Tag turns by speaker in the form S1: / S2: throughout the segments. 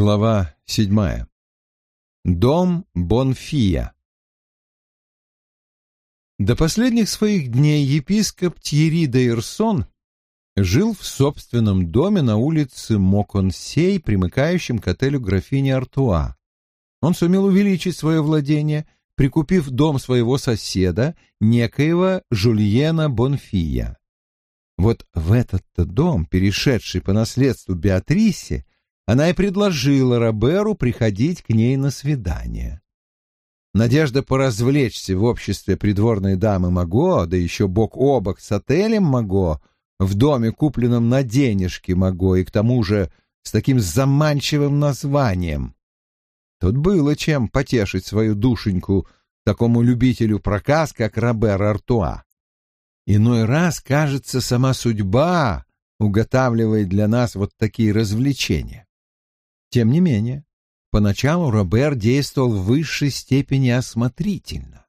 S1: Глава седьмая. Дом Бонфия. До последних своих дней епископ Тьерри де Ирсон жил в собственном доме на улице Моконсей, примыкающем к отелю графини Артуа. Он сумел увеличить свое владение, прикупив дом своего соседа, некоего Жульена Бонфия. Вот в этот-то дом, перешедший по наследству Беатрисе, она и предложила Роберу приходить к ней на свидание. Надежда поразвлечься в обществе придворной дамы Маго, да еще бок о бок с отелем Маго, в доме, купленном на денежки Маго, и к тому же с таким заманчивым названием. Тут было чем потешить свою душеньку такому любителю проказ, как Робер Артуа. Иной раз, кажется, сама судьба уготавливает для нас вот такие развлечения. Тем не менее, поначалу Робер действовал в высшей степени осмотрительно.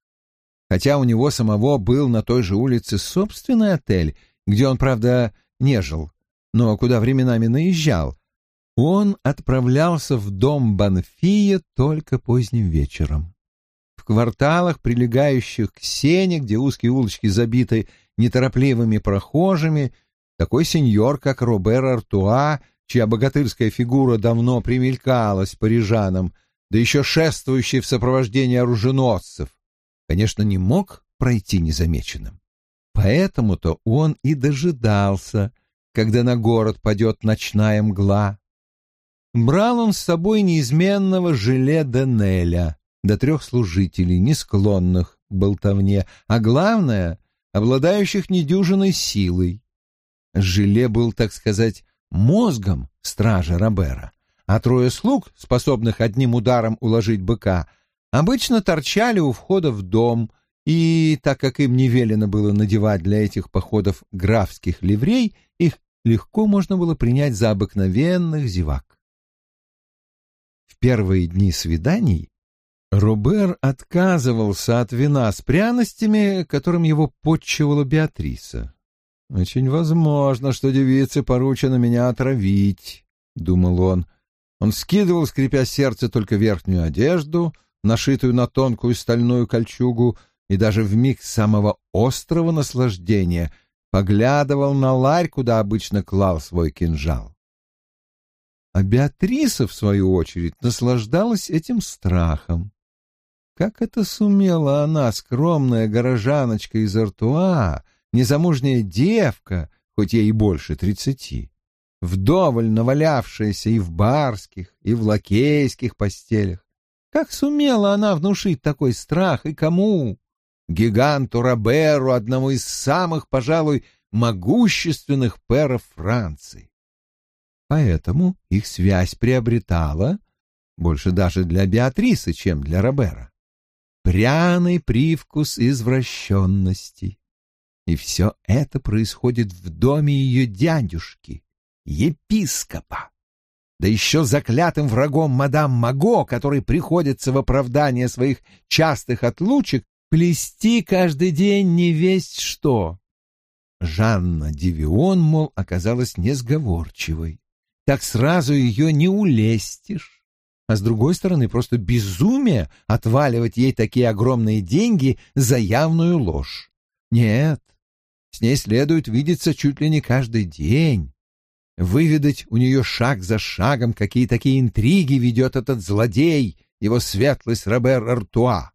S1: Хотя у него самого был на той же улице собственный отель, где он, правда, не жил, но куда временами наезжал, он отправлялся в дом Банфия только поздним вечером. В кварталах, прилегающих к Сене, где узкие улочки забиты неторопливыми прохожими, такой сеньор, как Робер Артуа, чья богатырская фигура давно примелькалась парижанам, да еще шествующий в сопровождении оруженосцев, конечно, не мог пройти незамеченным. Поэтому-то он и дожидался, когда на город падет ночная мгла. Брал он с собой неизменного желе Денеля, до трех служителей, не склонных к болтовне, а главное — обладающих недюжиной силой. Желе был, так сказать, мозгом стража Робера, а трое слуг, способных одним ударом уложить быка, обычно торчали у входа в дом, и, так как им не велено было надевать для этих походов графских ливрей, их легко можно было принять за обыкновенных зевак. В первые дни свиданий Робер отказывался от вина с пряностями, которым его подчивала Беатриса. «Очень возможно, что девице поручено меня отравить», — думал он. Он скидывал, скрипя сердце, только верхнюю одежду, нашитую на тонкую стальную кольчугу, и даже в миг самого острого наслаждения поглядывал на ларь, куда обычно клал свой кинжал. А Беатриса, в свою очередь, наслаждалась этим страхом. Как это сумела она, скромная горожаночка из Артуа, незамужняя девка, хоть ей и больше тридцати, вдоволь навалявшаяся и в барских, и в лакейских постелях. Как сумела она внушить такой страх и кому? Гиганту Роберу, одному из самых, пожалуй, могущественных перов Франции. Поэтому их связь приобретала, больше даже для Беатрисы, чем для Робера, пряный привкус извращенности. И все это происходит в доме ее дядюшки, епископа. Да еще заклятым врагом мадам Маго, который приходится в оправдание своих частых отлучек плести каждый день не весть что. Жанна Дивион, мол, оказалась несговорчивой. Так сразу ее не улестишь. А с другой стороны, просто безумие отваливать ей такие огромные деньги за явную ложь. Нет, с ней следует видеться чуть ли не каждый день. Выведать у нее шаг за шагом, какие такие интриги ведет этот злодей, его светлость Робер Артуа.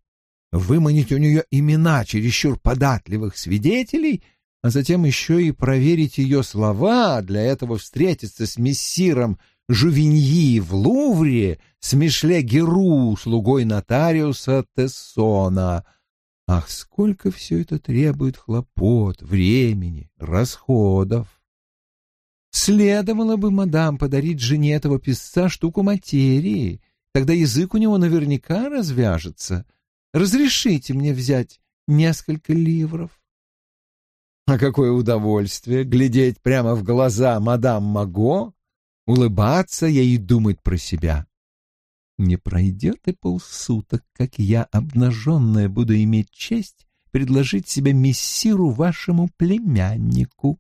S1: Выманить у нее имена чересчур податливых свидетелей, а затем еще и проверить ее слова, для этого встретиться с мессиром Жувиньи в Лувре, с Мишле Геру, слугой нотариуса Тессона — Ах, сколько все это требует хлопот, времени, расходов! Следовало бы, мадам, подарить жене этого писца штуку материи, тогда язык у него наверняка развяжется. Разрешите мне взять несколько ливров. А какое удовольствие глядеть прямо в глаза мадам Маго, улыбаться ей и думать про себя. Не пройдет и полсуток, как я, обнаженная, буду иметь честь предложить себя мессиру вашему племяннику.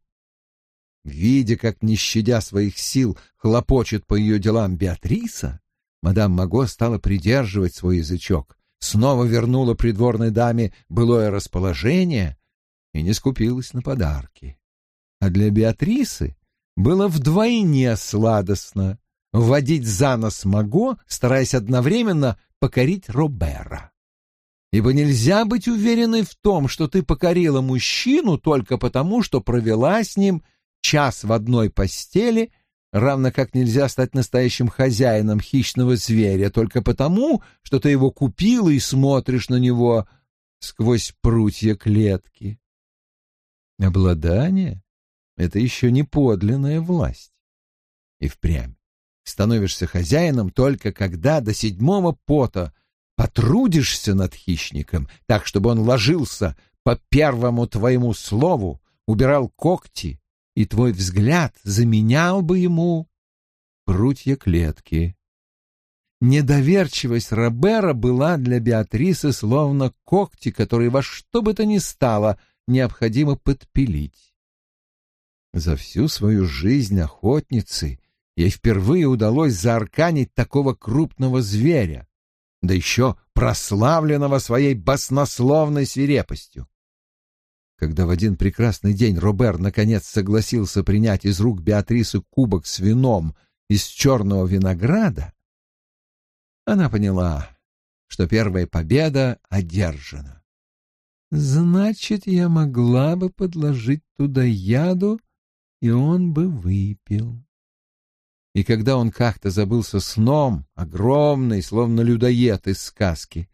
S1: Видя, как, не щадя своих сил, хлопочет по ее делам Беатриса, Мадам Маго стала придерживать свой язычок, снова вернула придворной даме былое расположение и не скупилась на подарки. А для Беатрисы было вдвойне сладостно вводить за нос Маго, стараясь одновременно покорить Робера. Ибо нельзя быть уверенной в том, что ты покорила мужчину только потому, что провела с ним час в одной постели, равно как нельзя стать настоящим хозяином хищного зверя только потому, что ты его купила и смотришь на него сквозь прутья клетки. Обладание — это еще не подлинная власть. И впрямь становишься хозяином только когда до седьмого пота потрудишься над хищником, так, чтобы он ложился по первому твоему слову, убирал когти, и твой взгляд заменял бы ему прутья клетки. Недоверчивость Робера была для Беатрисы словно когти, которые во что бы то ни стало необходимо подпилить. За всю свою жизнь охотницы ей впервые удалось заарканить такого крупного зверя, да еще прославленного своей баснословной свирепостью. Когда в один прекрасный день Робер наконец согласился принять из рук Беатрисы кубок с вином из черного винограда, она поняла, что первая победа одержана. Значит, я могла бы подложить туда яду, и он бы выпил. И когда он как-то забылся сном, огромный, словно людоед из сказки,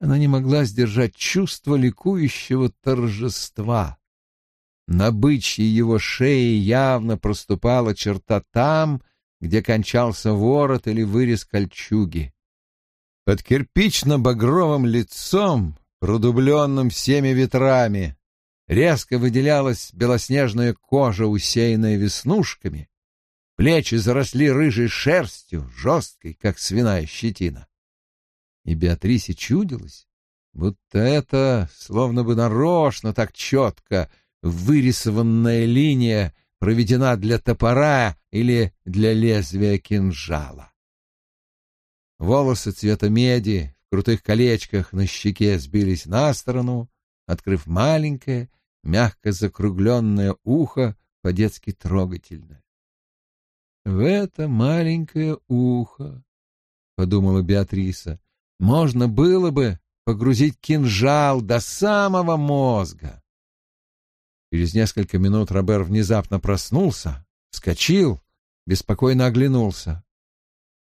S1: она не могла сдержать чувство ликующего торжества. На бычьей его шее явно проступала черта там, где кончался ворот или вырез кольчуги. Под кирпично-багровым лицом, продубленным всеми ветрами, резко выделялась белоснежная кожа, усеянная веснушками, плечи заросли рыжей шерстью, жесткой, как свиная щетина и Беатрисе чудилось, будто это словно бы нарочно так четко вырисованная линия проведена для топора или для лезвия кинжала. Волосы цвета меди в крутых колечках на щеке сбились на сторону, открыв маленькое, мягко закругленное ухо, по-детски трогательное. В это маленькое ухо, — подумала Беатриса, можно было бы погрузить кинжал до самого мозга. Через несколько минут Робер внезапно проснулся, вскочил, беспокойно оглянулся.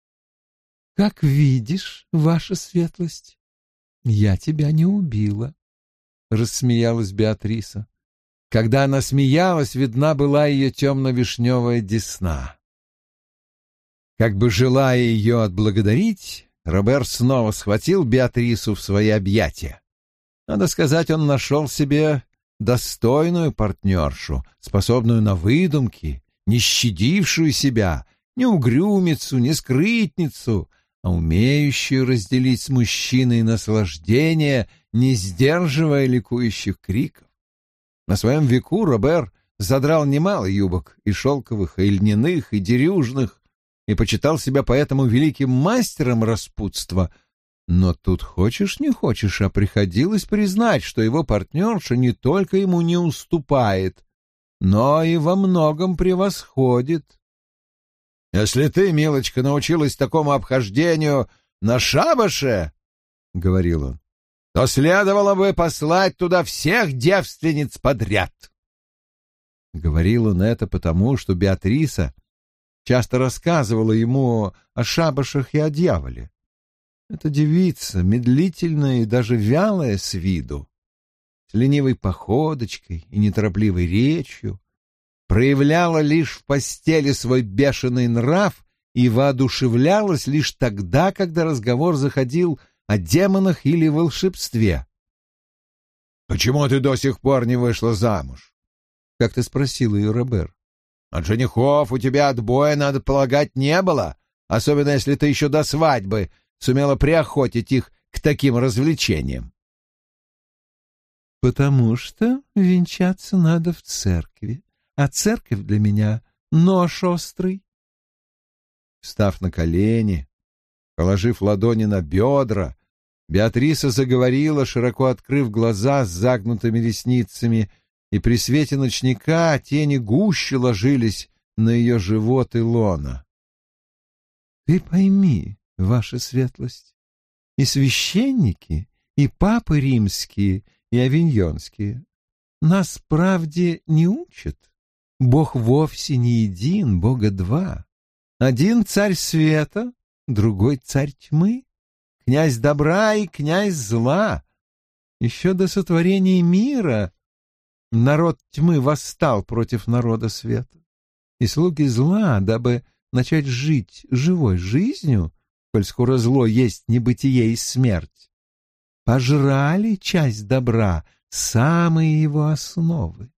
S1: — Как видишь, ваша светлость, я тебя не убила, — рассмеялась Беатриса. Когда она смеялась, видна была ее темно-вишневая десна. Как бы желая ее отблагодарить, Робер снова схватил Беатрису в свои объятия. Надо сказать, он нашел себе достойную партнершу, способную на выдумки, не щадившую себя, не угрюмицу, не скрытницу, а умеющую разделить с мужчиной наслаждение, не сдерживая ликующих криков. На своем веку Робер задрал немало юбок и шелковых, и льняных, и дерюжных, и почитал себя поэтому великим мастером распутства. Но тут хочешь не хочешь, а приходилось признать, что его партнерша не только ему не уступает, но и во многом превосходит. «Если ты, милочка, научилась такому обхождению на шабаше, — говорил он, — то следовало бы послать туда всех девственниц подряд». Говорил он это потому, что Беатриса часто рассказывала ему о шабашах и о дьяволе. Эта девица, медлительная и даже вялая с виду, с ленивой походочкой и неторопливой речью, проявляла лишь в постели свой бешеный нрав и воодушевлялась лишь тогда, когда разговор заходил о демонах или волшебстве. «Почему ты до сих пор не вышла замуж?» — как-то спросил ее Робер. От женихов у тебя отбоя, надо полагать, не было, особенно если ты еще до свадьбы сумела приохотить их к таким развлечениям. Потому что венчаться надо в церкви, а церковь для меня — нож острый. Встав на колени, Положив ладони на бедра, Беатриса заговорила, широко открыв глаза с загнутыми ресницами, и при свете ночника тени гуще ложились на ее живот и лона. «Ты пойми, ваша светлость, и священники, и папы римские, и авиньонские нас правде не учат. Бог вовсе не един, Бога два. Один царь света, другой царь тьмы, князь добра и князь зла. Еще до сотворения мира народ тьмы восстал против народа света. И слуги зла, дабы начать жить живой жизнью, коль скоро зло есть небытие и смерть, пожрали часть добра, самые его основы.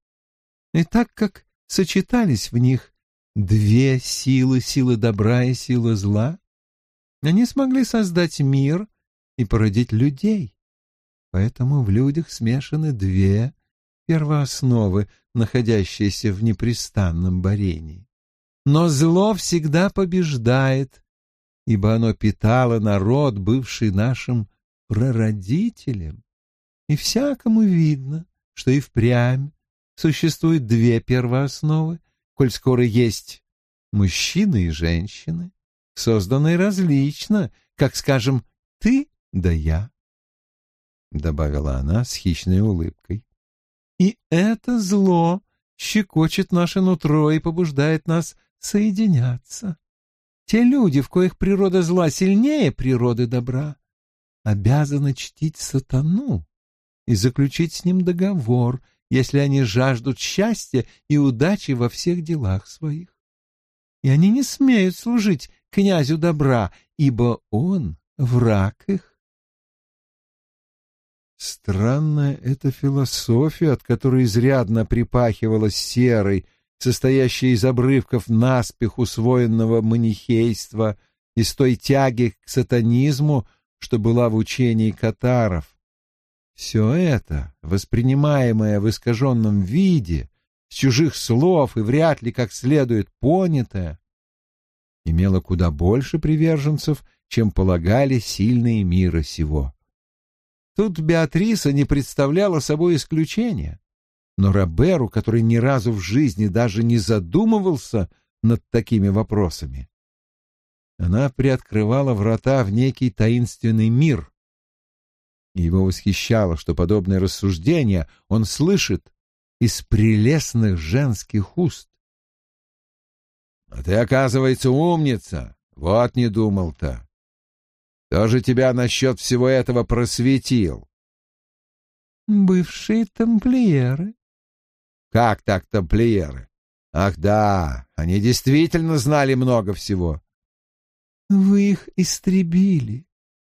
S1: И так как сочетались в них две силы, сила добра и сила зла, они смогли создать мир и породить людей. Поэтому в людях смешаны две первоосновы, находящиеся в непрестанном борении. Но зло всегда побеждает, ибо оно питало народ, бывший нашим прародителем. И всякому видно, что и впрямь существует две первоосновы, коль скоро есть мужчины и женщины, созданные различно, как, скажем, ты да я, — добавила она с хищной улыбкой. И это зло щекочет наше нутро и побуждает нас соединяться. Те люди, в коих природа зла сильнее природы добра, обязаны чтить сатану и заключить с ним договор, если они жаждут счастья и удачи во всех делах своих. И они не смеют служить князю добра, ибо он враг их. Странная эта философия, от которой изрядно припахивала серой, состоящая из обрывков наспех усвоенного манихейства, из той тяги к сатанизму, что была в учении катаров. Все это, воспринимаемое в искаженном виде, с чужих слов и вряд ли как следует понятое, имело куда больше приверженцев, чем полагали сильные мира сего. Тут Беатриса не представляла собой исключения, но Роберу, который ни разу в жизни даже не задумывался над такими вопросами, она приоткрывала врата в некий таинственный мир. Его восхищало, что подобные рассуждения он слышит из прелестных женских уст. — А ты, оказывается, умница. Вот не думал-то. Кто же тебя насчет всего этого просветил? — Бывшие тамплиеры. — Как так тамплиеры? Ах да, они действительно знали много всего. — Вы их истребили.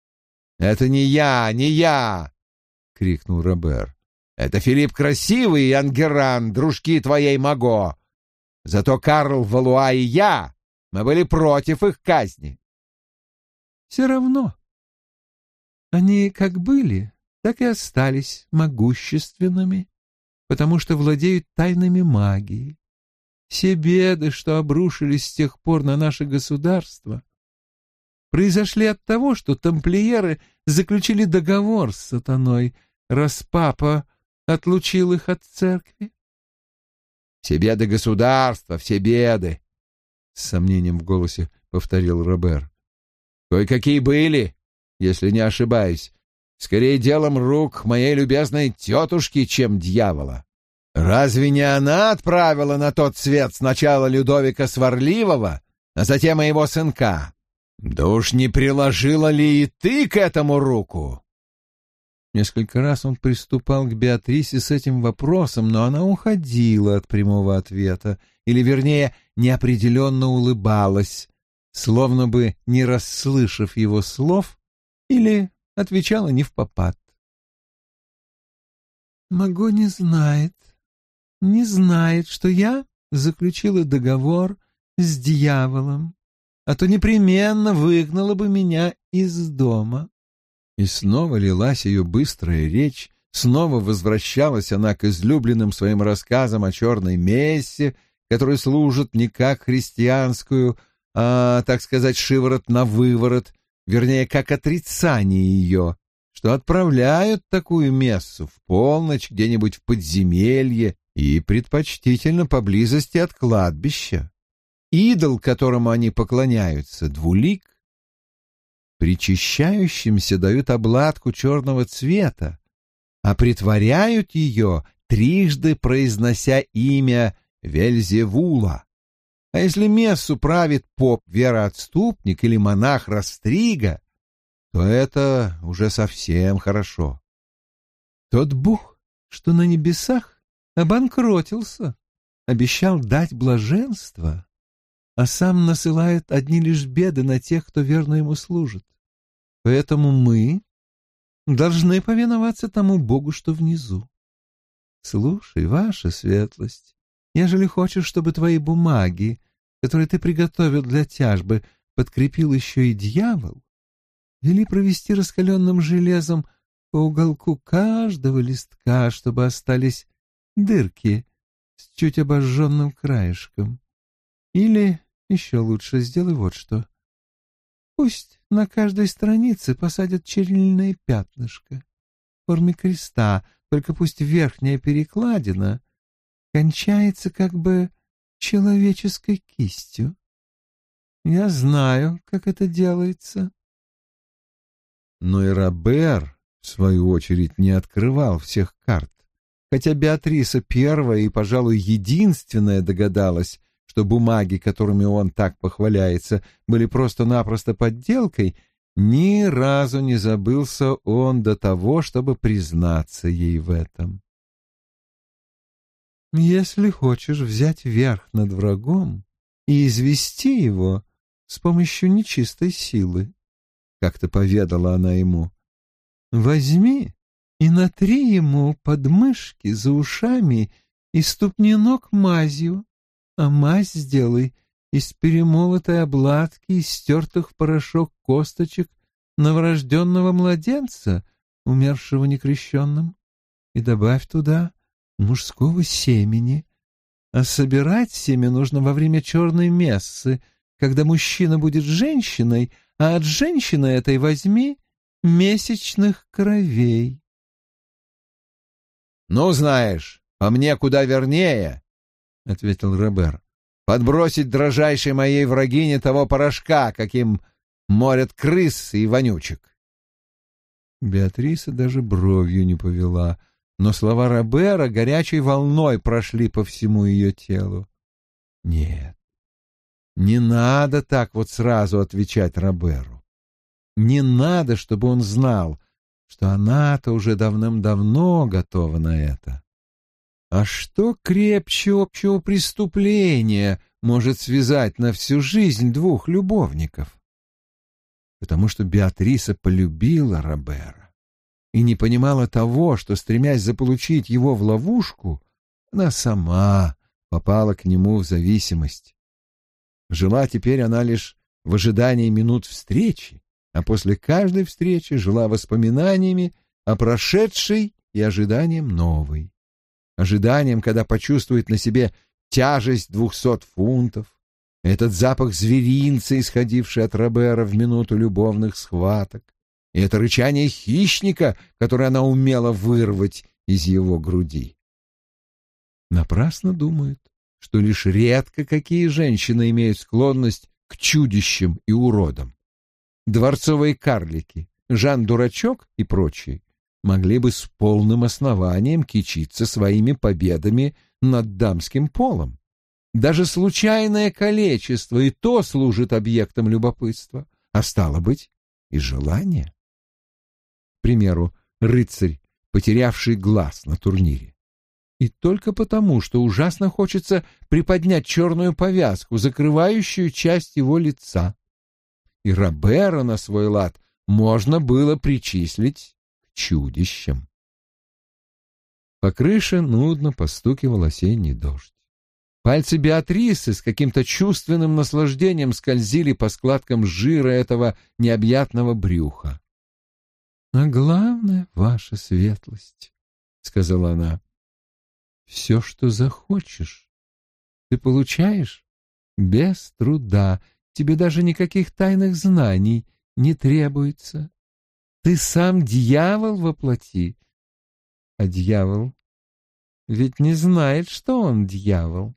S1: — Это не я, не я! — крикнул Робер. — Это Филипп Красивый и Ангеран, дружки твоей Маго. Зато Карл Валуа и я, мы были против их казни. Все равно. Они как были, так и остались могущественными, потому что владеют тайнами магии. Все беды, что обрушились с тех пор на наше государство, произошли от того, что тамплиеры заключили договор с сатаной, раз папа отлучил их от церкви. Все беды государства, все беды, — с сомнением в голосе повторил Робер. Кое-какие были, если не ошибаюсь, скорее делом рук моей любезной тетушки, чем дьявола. Разве не она отправила на тот свет сначала Людовика Сварливого, а затем и его сынка? Да уж не приложила ли и ты к этому руку? Несколько раз он приступал к Беатрисе с этим вопросом, но она уходила от прямого ответа, или, вернее, неопределенно улыбалась, словно бы не расслышав его слов, или отвечала не в попад. «Маго не знает, не знает, что я заключила договор с дьяволом, а то непременно выгнала бы меня из дома». И снова лилась ее быстрая речь, снова возвращалась она к излюбленным своим рассказам о черной мессе, которая служит не как христианскую, а, так сказать, шиворот на выворот, вернее, как отрицание ее, что отправляют такую мессу в полночь где-нибудь в подземелье и предпочтительно поблизости от кладбища. Идол, которому они поклоняются, двулик. Причащающимся дают обладку черного цвета, а притворяют ее, трижды произнося имя Вельзевула. А если мессу правит поп-вероотступник или монах-растрига, то это уже совсем хорошо. Тот Бог, что на небесах, обанкротился, обещал дать блаженство, а сам насылает одни лишь беды на тех, кто верно ему служит. Поэтому мы должны повиноваться тому Богу, что внизу. Слушай, ваша светлость, ежели хочешь, чтобы твои бумаги, которые ты приготовил для тяжбы, подкрепил еще и дьявол, вели провести раскаленным железом по уголку каждого листка, чтобы остались дырки с чуть обожженным краешком. Или еще лучше сделай вот что. Пусть на каждой странице посадят чернильное пятнышко в форме креста, только пусть верхняя перекладина кончается как бы человеческой кистью. Я знаю, как это делается. Но и Робер, в свою очередь, не открывал всех карт. Хотя Беатриса первая и, пожалуй, единственная догадалась, что бумаги, которыми он так похваляется, были просто-напросто подделкой, ни разу не забылся он до того, чтобы признаться ей в этом. «Если хочешь взять верх над врагом и извести его с помощью нечистой силы», — как-то поведала она ему, — «возьми и натри ему подмышки за ушами и ступни ног мазью, а мазь сделай из перемолотой обладки и стертых в порошок косточек новорожденного младенца, умершего некрещенным, и добавь туда мужского семени. А собирать семя нужно во время черной мессы, когда мужчина будет женщиной, а от женщины этой возьми месячных кровей. — Ну, знаешь, по мне куда вернее, — ответил Робер. «Подбросить дрожайшей моей врагине того порошка, каким морят крыс и вонючек». Беатриса даже бровью не повела, но слова Робера горячей волной прошли по всему ее телу. «Нет, не надо так вот сразу отвечать Роберу. Не надо, чтобы он знал, что она-то уже давным-давно готова на это. А что крепче общего преступления может связать на всю жизнь двух любовников? Потому что Беатриса полюбила Робера и не понимала того, что, стремясь заполучить его в ловушку, она сама попала к нему в зависимость. Жила теперь она лишь в ожидании минут встречи, а после каждой встречи жила воспоминаниями о прошедшей и ожиданием новой ожиданием, когда почувствует на себе тяжесть двухсот фунтов, этот запах зверинца, исходивший от Робера в минуту любовных схваток, и это рычание хищника, которое она умела вырвать из его груди. Напрасно думают, что лишь редко какие женщины имеют склонность к чудищам и уродам. Дворцовые карлики, Жан-дурачок и прочие могли бы с полным основанием кичиться своими победами над дамским полом. Даже случайное количество и то служит объектом любопытства, а стало быть, и желания. К примеру, рыцарь, потерявший глаз на турнире. И только потому, что ужасно хочется приподнять черную повязку, закрывающую часть его лица. И Робера на свой лад можно было причислить чудищем. По крыше нудно постукивал осенний дождь. Пальцы Беатрисы с каким-то чувственным наслаждением скользили по складкам жира этого необъятного брюха. — А главное, ваша светлость, — сказала она, — все, что захочешь, ты получаешь без труда, тебе даже никаких тайных знаний
S2: не требуется. Ты сам дьявол воплоти. А дьявол ведь не знает, что он дьявол.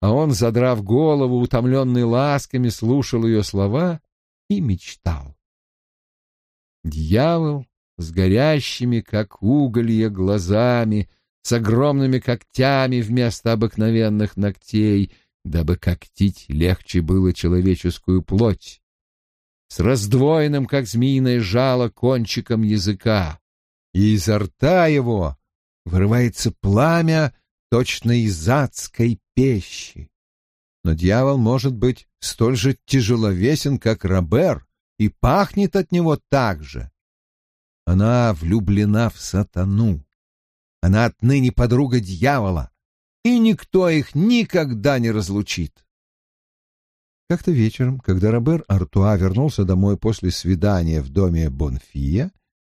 S2: А он, задрав голову, утомленный ласками, слушал ее слова и мечтал. Дьявол с горящими, как уголья, глазами, с огромными когтями вместо обыкновенных ногтей, дабы когтить легче было человеческую плоть, с раздвоенным, как змеиное жало, кончиком языка, и изо рта его вырывается пламя точно из адской пещи. Но дьявол может быть столь же тяжеловесен, как Робер, и пахнет от него так же. Она влюблена в сатану. Она отныне подруга дьявола, и никто их никогда не разлучит. Как-то вечером, когда Робер Артуа вернулся домой после свидания в доме Бонфия,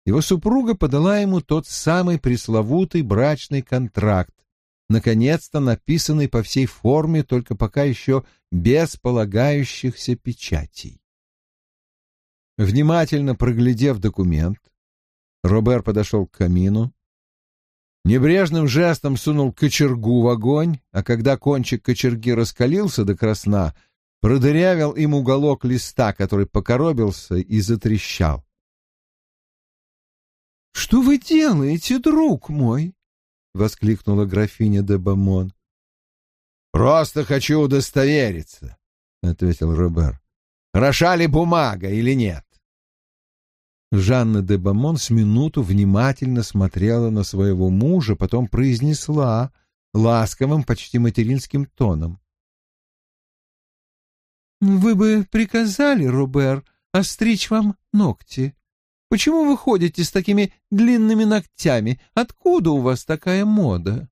S2: его супруга подала ему тот самый пресловутый брачный контракт, наконец-то написанный по всей форме, только пока еще без полагающихся печатей. Внимательно проглядев документ, Робер подошел к камину, небрежным жестом сунул кочергу в огонь, а когда кончик кочерги раскалился до красна, продырявил им уголок листа, который покоробился и затрещал. — Что вы делаете, друг мой? — воскликнула графиня де Бамон. — Просто хочу удостовериться, — ответил Робер. — Хороша ли бумага или нет? Жанна де Бамон с минуту внимательно смотрела на своего мужа, потом произнесла ласковым, почти материнским тоном. «Вы бы приказали, Робер, остричь вам ногти. Почему вы ходите с такими длинными ногтями? Откуда у вас такая мода?»